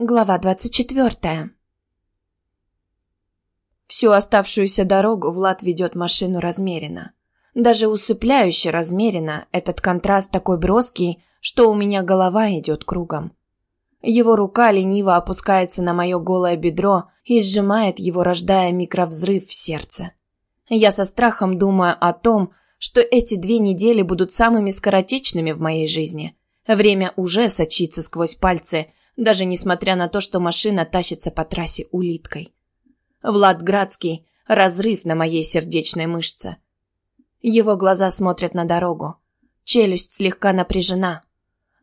Глава двадцать четвертая. Всю оставшуюся дорогу Влад ведет машину размеренно. Даже усыпляюще размеренно, этот контраст такой броский, что у меня голова идет кругом. Его рука лениво опускается на мое голое бедро и сжимает его, рождая микровзрыв в сердце. Я со страхом думаю о том, что эти две недели будут самыми скоротечными в моей жизни. Время уже сочится сквозь пальцы – даже несмотря на то, что машина тащится по трассе улиткой. Влад Градский – разрыв на моей сердечной мышце. Его глаза смотрят на дорогу. Челюсть слегка напряжена.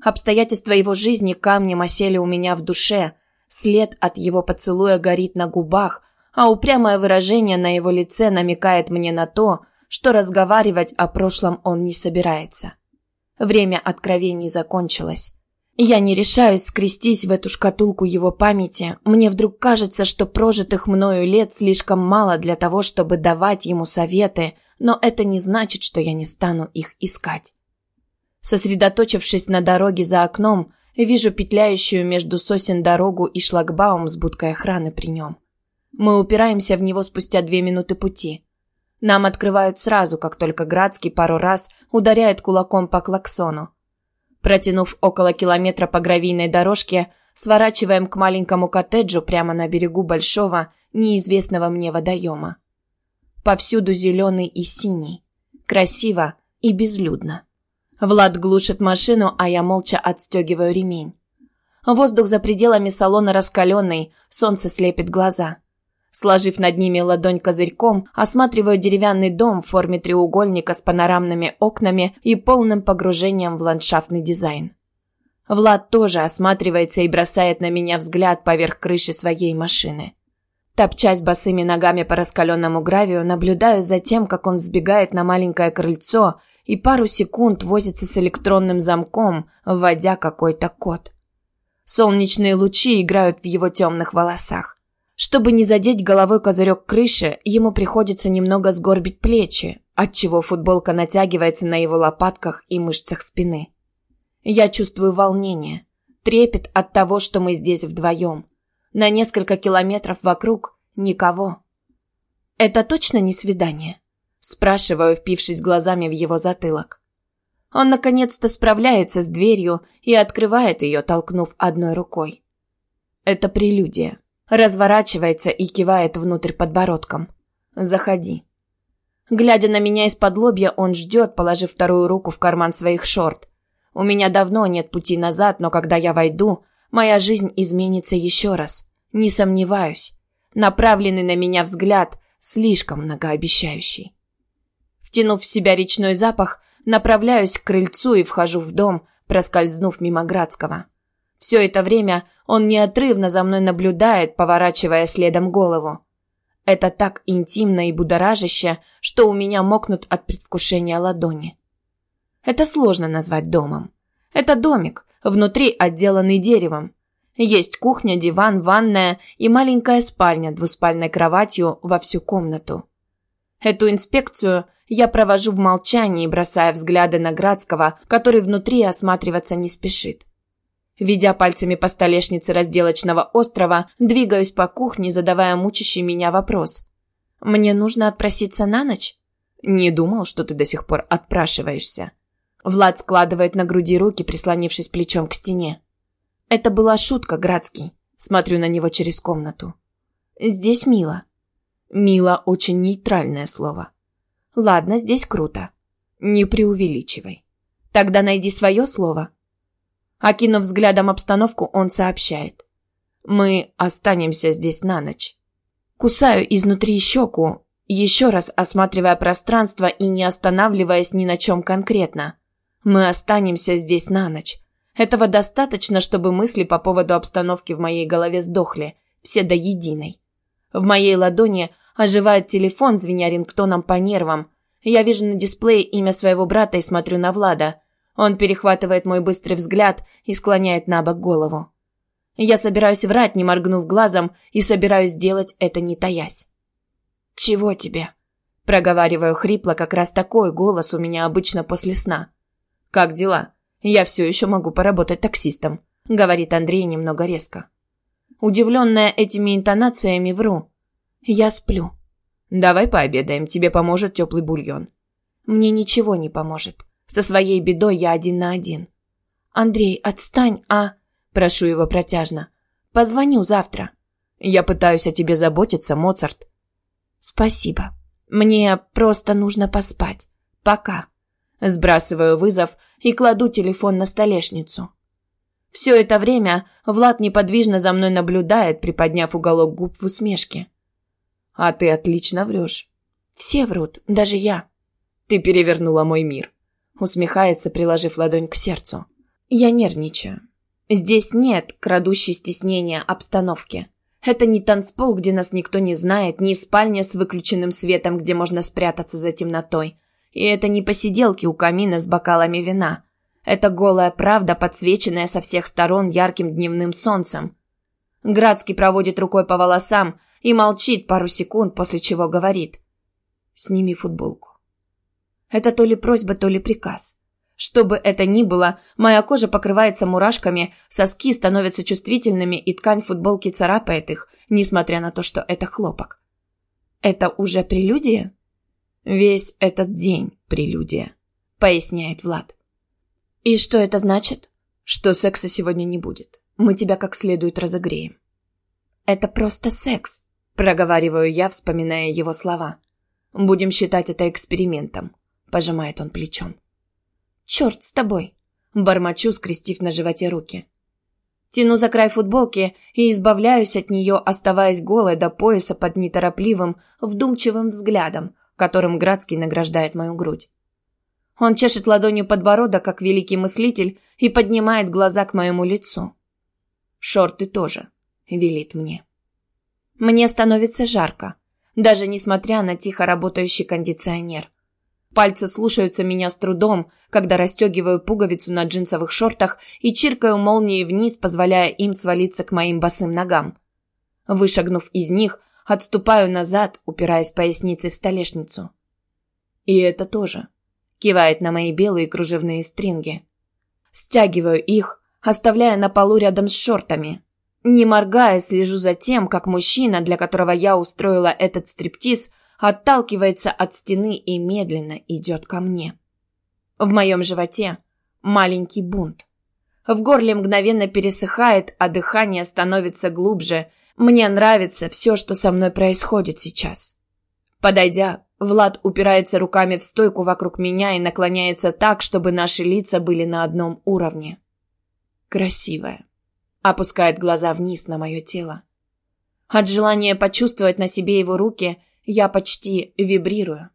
Обстоятельства его жизни камнем осели у меня в душе. След от его поцелуя горит на губах, а упрямое выражение на его лице намекает мне на то, что разговаривать о прошлом он не собирается. Время откровений закончилось. Я не решаюсь скрестись в эту шкатулку его памяти. Мне вдруг кажется, что прожитых мною лет слишком мало для того, чтобы давать ему советы, но это не значит, что я не стану их искать. Сосредоточившись на дороге за окном, вижу петляющую между сосен дорогу и шлагбаум с будкой охраны при нем. Мы упираемся в него спустя две минуты пути. Нам открывают сразу, как только Градский пару раз ударяет кулаком по клаксону. Протянув около километра по гравийной дорожке, сворачиваем к маленькому коттеджу прямо на берегу большого, неизвестного мне водоема. Повсюду зеленый и синий. Красиво и безлюдно. Влад глушит машину, а я молча отстегиваю ремень. Воздух за пределами салона раскаленный, солнце слепит глаза. Сложив над ними ладонь козырьком, осматриваю деревянный дом в форме треугольника с панорамными окнами и полным погружением в ландшафтный дизайн. Влад тоже осматривается и бросает на меня взгляд поверх крыши своей машины. Топчась босыми ногами по раскаленному гравию, наблюдаю за тем, как он взбегает на маленькое крыльцо и пару секунд возится с электронным замком, вводя какой-то код. Солнечные лучи играют в его темных волосах. Чтобы не задеть головой козырек крыши, ему приходится немного сгорбить плечи, отчего футболка натягивается на его лопатках и мышцах спины. Я чувствую волнение, трепет от того, что мы здесь вдвоем. На несколько километров вокруг никого. «Это точно не свидание?» Спрашиваю, впившись глазами в его затылок. Он наконец-то справляется с дверью и открывает ее, толкнув одной рукой. Это прелюдия разворачивается и кивает внутрь подбородком. «Заходи». Глядя на меня из-под лобья, он ждет, положив вторую руку в карман своих шорт. У меня давно нет пути назад, но когда я войду, моя жизнь изменится еще раз. Не сомневаюсь. Направленный на меня взгляд слишком многообещающий. Втянув в себя речной запах, направляюсь к крыльцу и вхожу в дом, проскользнув мимо Градского. Все это время он неотрывно за мной наблюдает, поворачивая следом голову. Это так интимно и будоражище, что у меня мокнут от предвкушения ладони. Это сложно назвать домом. Это домик, внутри отделанный деревом. Есть кухня, диван, ванная и маленькая спальня двуспальной кроватью во всю комнату. Эту инспекцию я провожу в молчании, бросая взгляды на Градского, который внутри осматриваться не спешит. Ведя пальцами по столешнице разделочного острова, двигаюсь по кухне, задавая мучащий меня вопрос. «Мне нужно отпроситься на ночь?» «Не думал, что ты до сих пор отпрашиваешься». Влад складывает на груди руки, прислонившись плечом к стене. «Это была шутка, Градский». Смотрю на него через комнату. «Здесь мило». «Мило» – очень нейтральное слово. «Ладно, здесь круто». «Не преувеличивай». «Тогда найди свое слово», Окинув взглядом обстановку, он сообщает. «Мы останемся здесь на ночь». Кусаю изнутри щеку, еще раз осматривая пространство и не останавливаясь ни на чем конкретно. «Мы останемся здесь на ночь». Этого достаточно, чтобы мысли по поводу обстановки в моей голове сдохли, все до единой. В моей ладони оживает телефон, звеня рингтоном по нервам. Я вижу на дисплее имя своего брата и смотрю на Влада – он перехватывает мой быстрый взгляд и склоняет на бок голову. Я собираюсь врать, не моргнув глазом, и собираюсь делать это не таясь. «Чего тебе?» Проговариваю хрипло, как раз такой голос у меня обычно после сна. «Как дела? Я все еще могу поработать таксистом», — говорит Андрей немного резко. Удивленная этими интонациями, вру. Я сплю. Давай пообедаем, тебе поможет теплый бульон. Мне ничего не поможет. Со своей бедой я один на один. Андрей, отстань, а... Прошу его протяжно. Позвоню завтра. Я пытаюсь о тебе заботиться, Моцарт. Спасибо. Мне просто нужно поспать. Пока. Сбрасываю вызов и кладу телефон на столешницу. Все это время Влад неподвижно за мной наблюдает, приподняв уголок губ в усмешке. А ты отлично врешь. Все врут, даже я. Ты перевернула мой мир. Усмехается, приложив ладонь к сердцу. Я нервничаю. Здесь нет крадущей стеснения обстановки. Это не танцпол, где нас никто не знает, не спальня с выключенным светом, где можно спрятаться за темнотой. И это не посиделки у камина с бокалами вина. Это голая правда, подсвеченная со всех сторон ярким дневным солнцем. Градский проводит рукой по волосам и молчит пару секунд, после чего говорит. «Сними футболку». Это то ли просьба, то ли приказ. Что бы это ни было, моя кожа покрывается мурашками, соски становятся чувствительными, и ткань футболки царапает их, несмотря на то, что это хлопок. Это уже прелюдия? Весь этот день прелюдия, поясняет Влад. И что это значит? Что секса сегодня не будет. Мы тебя как следует разогреем. Это просто секс, проговариваю я, вспоминая его слова. Будем считать это экспериментом, пожимает он плечом. «Черт с тобой!» Бормочу, скрестив на животе руки. Тяну за край футболки и избавляюсь от нее, оставаясь голой до пояса под неторопливым, вдумчивым взглядом, которым Градский награждает мою грудь. Он чешет ладонью подбородок, как великий мыслитель, и поднимает глаза к моему лицу. «Шорты тоже», — велит мне. Мне становится жарко, даже несмотря на тихо работающий кондиционер. Пальцы слушаются меня с трудом, когда расстегиваю пуговицу на джинсовых шортах и чиркаю молнией вниз, позволяя им свалиться к моим босым ногам. Вышагнув из них, отступаю назад, упираясь поясницей в столешницу. «И это тоже», — кивает на мои белые кружевные стринги. Стягиваю их, оставляя на полу рядом с шортами. Не моргая, слежу за тем, как мужчина, для которого я устроила этот стриптиз, отталкивается от стены и медленно идет ко мне. В моем животе маленький бунт. В горле мгновенно пересыхает, а дыхание становится глубже. Мне нравится все, что со мной происходит сейчас. Подойдя, Влад упирается руками в стойку вокруг меня и наклоняется так, чтобы наши лица были на одном уровне. Красивая. Опускает глаза вниз на мое тело. От желания почувствовать на себе его руки – я почти вибрирую.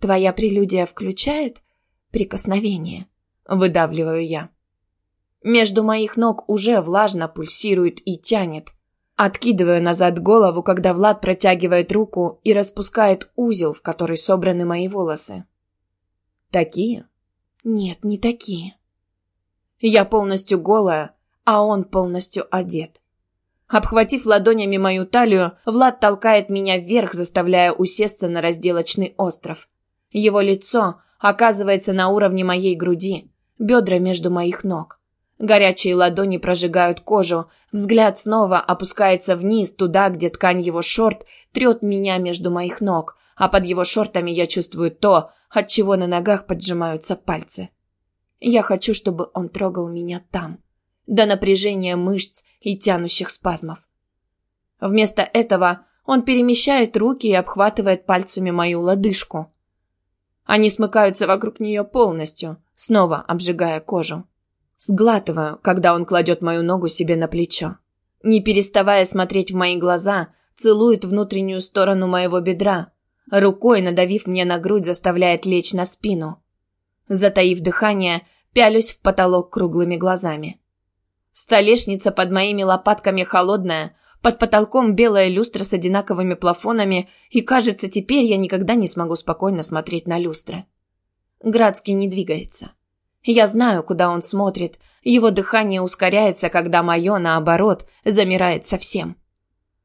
Твоя прелюдия включает прикосновение, выдавливаю я. Между моих ног уже влажно пульсирует и тянет. Откидываю назад голову, когда Влад протягивает руку и распускает узел, в который собраны мои волосы. Такие? Нет, не такие. Я полностью голая, а он полностью одет. Обхватив ладонями мою талию, Влад толкает меня вверх, заставляя усесться на разделочный остров. Его лицо оказывается на уровне моей груди, бедра между моих ног. Горячие ладони прожигают кожу, взгляд снова опускается вниз, туда, где ткань его шорт трет меня между моих ног, а под его шортами я чувствую то, от чего на ногах поджимаются пальцы. Я хочу, чтобы он трогал меня там до напряжения мышц и тянущих спазмов. Вместо этого он перемещает руки и обхватывает пальцами мою лодыжку. Они смыкаются вокруг нее полностью, снова обжигая кожу. Сглатываю, когда он кладет мою ногу себе на плечо. Не переставая смотреть в мои глаза, целует внутреннюю сторону моего бедра, рукой, надавив мне на грудь, заставляет лечь на спину. Затаив дыхание, пялюсь в потолок круглыми глазами. Столешница под моими лопатками холодная, под потолком белая люстра с одинаковыми плафонами, и, кажется, теперь я никогда не смогу спокойно смотреть на люстры. Градский не двигается. Я знаю, куда он смотрит. Его дыхание ускоряется, когда мое, наоборот, замирает совсем.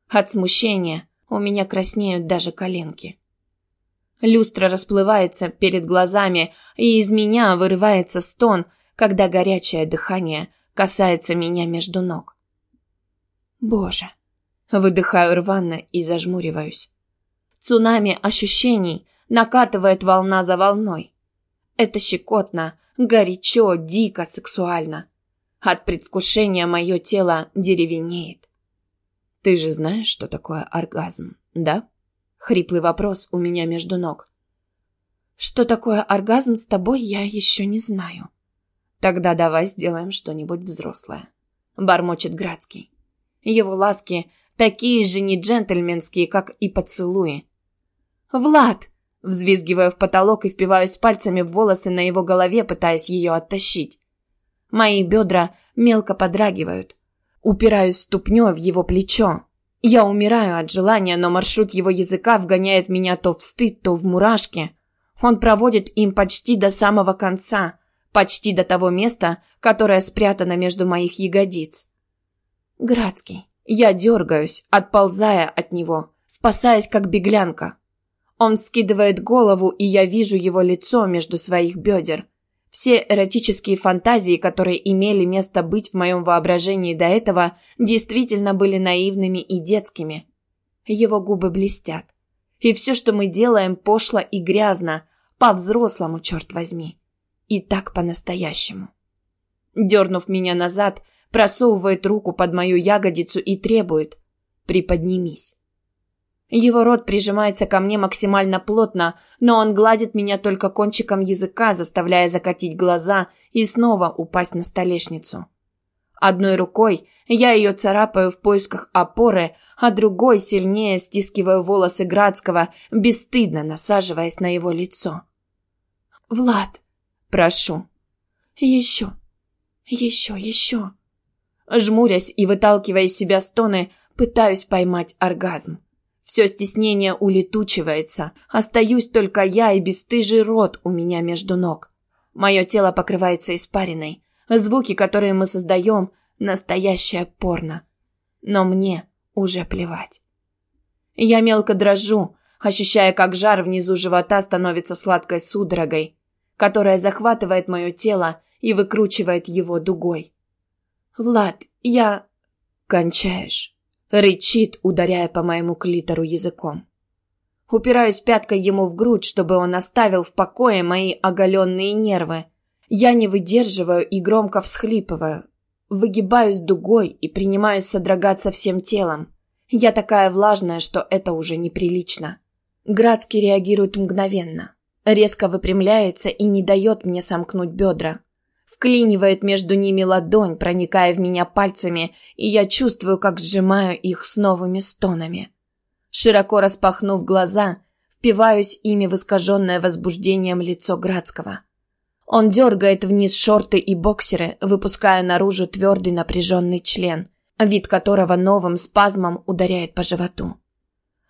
От смущения у меня краснеют даже коленки. Люстра расплывается перед глазами, и из меня вырывается стон, когда горячее дыхание – касается меня между ног. Боже. Выдыхаю рвано и зажмуриваюсь. Цунами ощущений накатывает волна за волной. Это щекотно, горячо, дико, сексуально. От предвкушения мое тело деревенеет. Ты же знаешь, что такое оргазм, да? Хриплый вопрос у меня между ног. Что такое оргазм с тобой, я еще не знаю. Тогда давай сделаем что-нибудь взрослое. Бормочет Градский. Его ласки такие же не джентльменские, как и поцелуи. «Влад!» Взвизгиваю в потолок и впиваюсь пальцами в волосы на его голове, пытаясь ее оттащить. Мои бедра мелко подрагивают. Упираюсь ступней в его плечо. Я умираю от желания, но маршрут его языка вгоняет меня то в стыд, то в мурашки. Он проводит им почти до самого конца, почти до того места, которое спрятано между моих ягодиц. Градский. Я дергаюсь, отползая от него, спасаясь как беглянка. Он скидывает голову, и я вижу его лицо между своих бедер. Все эротические фантазии, которые имели место быть в моем воображении до этого, действительно были наивными и детскими. Его губы блестят. И все, что мы делаем, пошло и грязно, по-взрослому, черт возьми. И так по-настоящему. Дернув меня назад, просовывает руку под мою ягодицу и требует «Приподнимись». Его рот прижимается ко мне максимально плотно, но он гладит меня только кончиком языка, заставляя закатить глаза и снова упасть на столешницу. Одной рукой я ее царапаю в поисках опоры, а другой сильнее стискиваю волосы Градского, бесстыдно насаживаясь на его лицо. «Влад, прошу, еще, еще, еще». Жмурясь и выталкивая из себя стоны, пытаюсь поймать оргазм. Все стеснение улетучивается. Остаюсь только я и бесстыжий рот у меня между ног. Мое тело покрывается испариной. Звуки, которые мы создаем, настоящее порно. Но мне уже плевать. Я мелко дрожу, ощущая, как жар внизу живота становится сладкой судорогой, которая захватывает мое тело и выкручивает его дугой. «Влад, я...» «Кончаешь». Рычит, ударяя по моему клитору языком. Упираюсь пяткой ему в грудь, чтобы он оставил в покое мои оголенные нервы. Я не выдерживаю и громко всхлипываю. Выгибаюсь дугой и принимаюсь содрогаться всем телом. Я такая влажная, что это уже неприлично. Градский реагирует мгновенно. Резко выпрямляется и не дает мне сомкнуть бедра. Вклинивает между ними ладонь, проникая в меня пальцами, и я чувствую, как сжимаю их с новыми стонами. Широко распахнув глаза, впиваюсь ими в искаженное возбуждением лицо Градского. Он дергает вниз шорты и боксеры, выпуская наружу твердый напряженный член, вид которого новым спазмом ударяет по животу.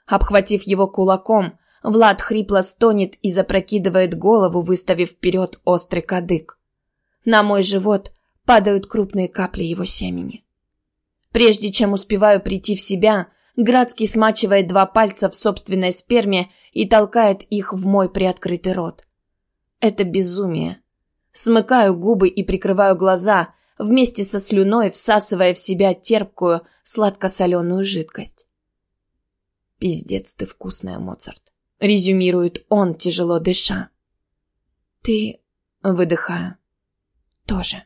Обхватив его кулаком, Влад хрипло стонет и запрокидывает голову, выставив вперед острый кадык. На мой живот падают крупные капли его семени. Прежде чем успеваю прийти в себя, Градский смачивает два пальца в собственной сперме и толкает их в мой приоткрытый рот. Это безумие. Смыкаю губы и прикрываю глаза, вместе со слюной всасывая в себя терпкую, сладко-соленую жидкость. «Пиздец ты вкусная, Моцарт», — резюмирует он, тяжело дыша. «Ты...» — выдыхаю тоже.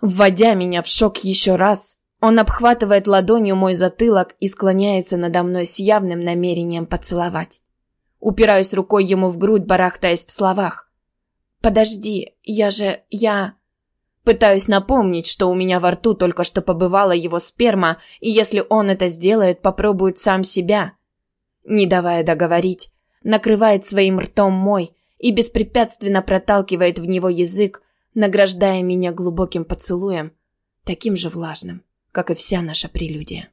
Вводя меня в шок еще раз, он обхватывает ладонью мой затылок и склоняется надо мной с явным намерением поцеловать. Упираюсь рукой ему в грудь, барахтаясь в словах. «Подожди, я же... я...» Пытаюсь напомнить, что у меня во рту только что побывала его сперма, и если он это сделает, попробует сам себя. Не давая договорить, накрывает своим ртом мой и беспрепятственно проталкивает в него язык, награждая меня глубоким поцелуем, таким же влажным, как и вся наша прелюдия.